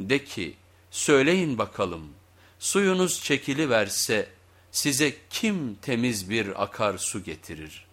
De ki söyleyin bakalım suyunuz çekili verse size kim temiz bir akar su getirir?''